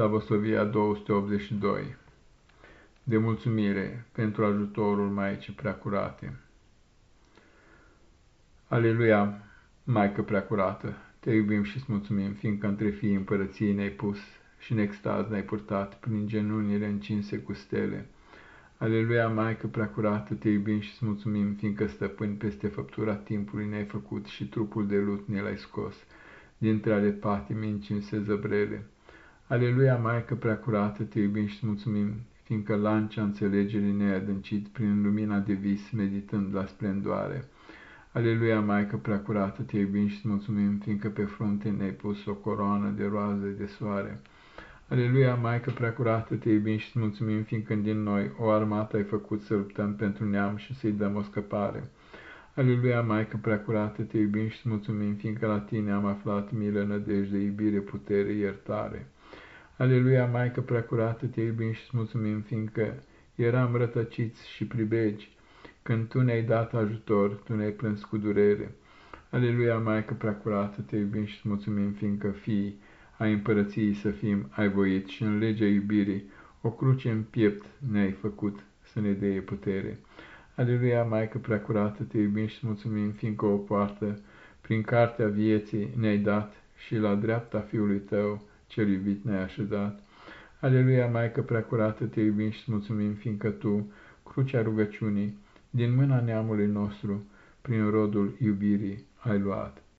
Slavosovia 282 De mulțumire pentru ajutorul Maicii Preacurate. Aleluia, Maică Preacurată, te iubim și-ți mulțumim, fiindcă între fii împărăției ne-ai pus și în extaz ne-ai purtat prin genunile încinse cu stele. Aleluia, Maică Preacurată, te iubim și-ți mulțumim, fiindcă stăpâni peste făptura timpului ne-ai făcut și trupul de lut ne l-ai scos dintre ale patimi încinse zăbrele. Aleluia, Maică Preacurată, te iubim și mulțumim, fiindcă lancea înțelegerii ne-ai adâncit prin lumina de vis, meditând la splendoare. Aleluia, Maică Preacurată, te iubim și mulțumim, fiindcă pe frunte ne-ai pus o coroană de roaze de soare. Aleluia, Maică Preacurată, te iubim și mulțumim, fiindcă din noi o armată ai făcut să luptăm pentru neam și să-i dăm o scăpare. Aleluia, Maică Preacurată, te iubim și mulțumim, fiindcă la tine am aflat milă, nădejde, iubire, putere, iertare. Aleluia, Maică Preacurată, te iubim și mulțumim, fiindcă eram rătăciți și pribegi. Când tu ne-ai dat ajutor, tu ne-ai plâns cu durere. Aleluia, Maică Preacurată, te iubim și mulțumim, fiindcă fii ai împărăției să fim, ai voit și în legea iubirii, o cruce în piept ne-ai făcut să ne dea putere. Aleluia, Maică Preacurată, te iubim și mulțumim, fiindcă o poartă prin cartea vieții ne-ai dat și la dreapta Fiului Tău, cel iubit ne-ai așezat. Aleluia, Maică Preacurată, te iubim și mulțumim, fiindcă Tu, crucea rugăciunii, din mâna neamului nostru, prin rodul iubirii ai luat.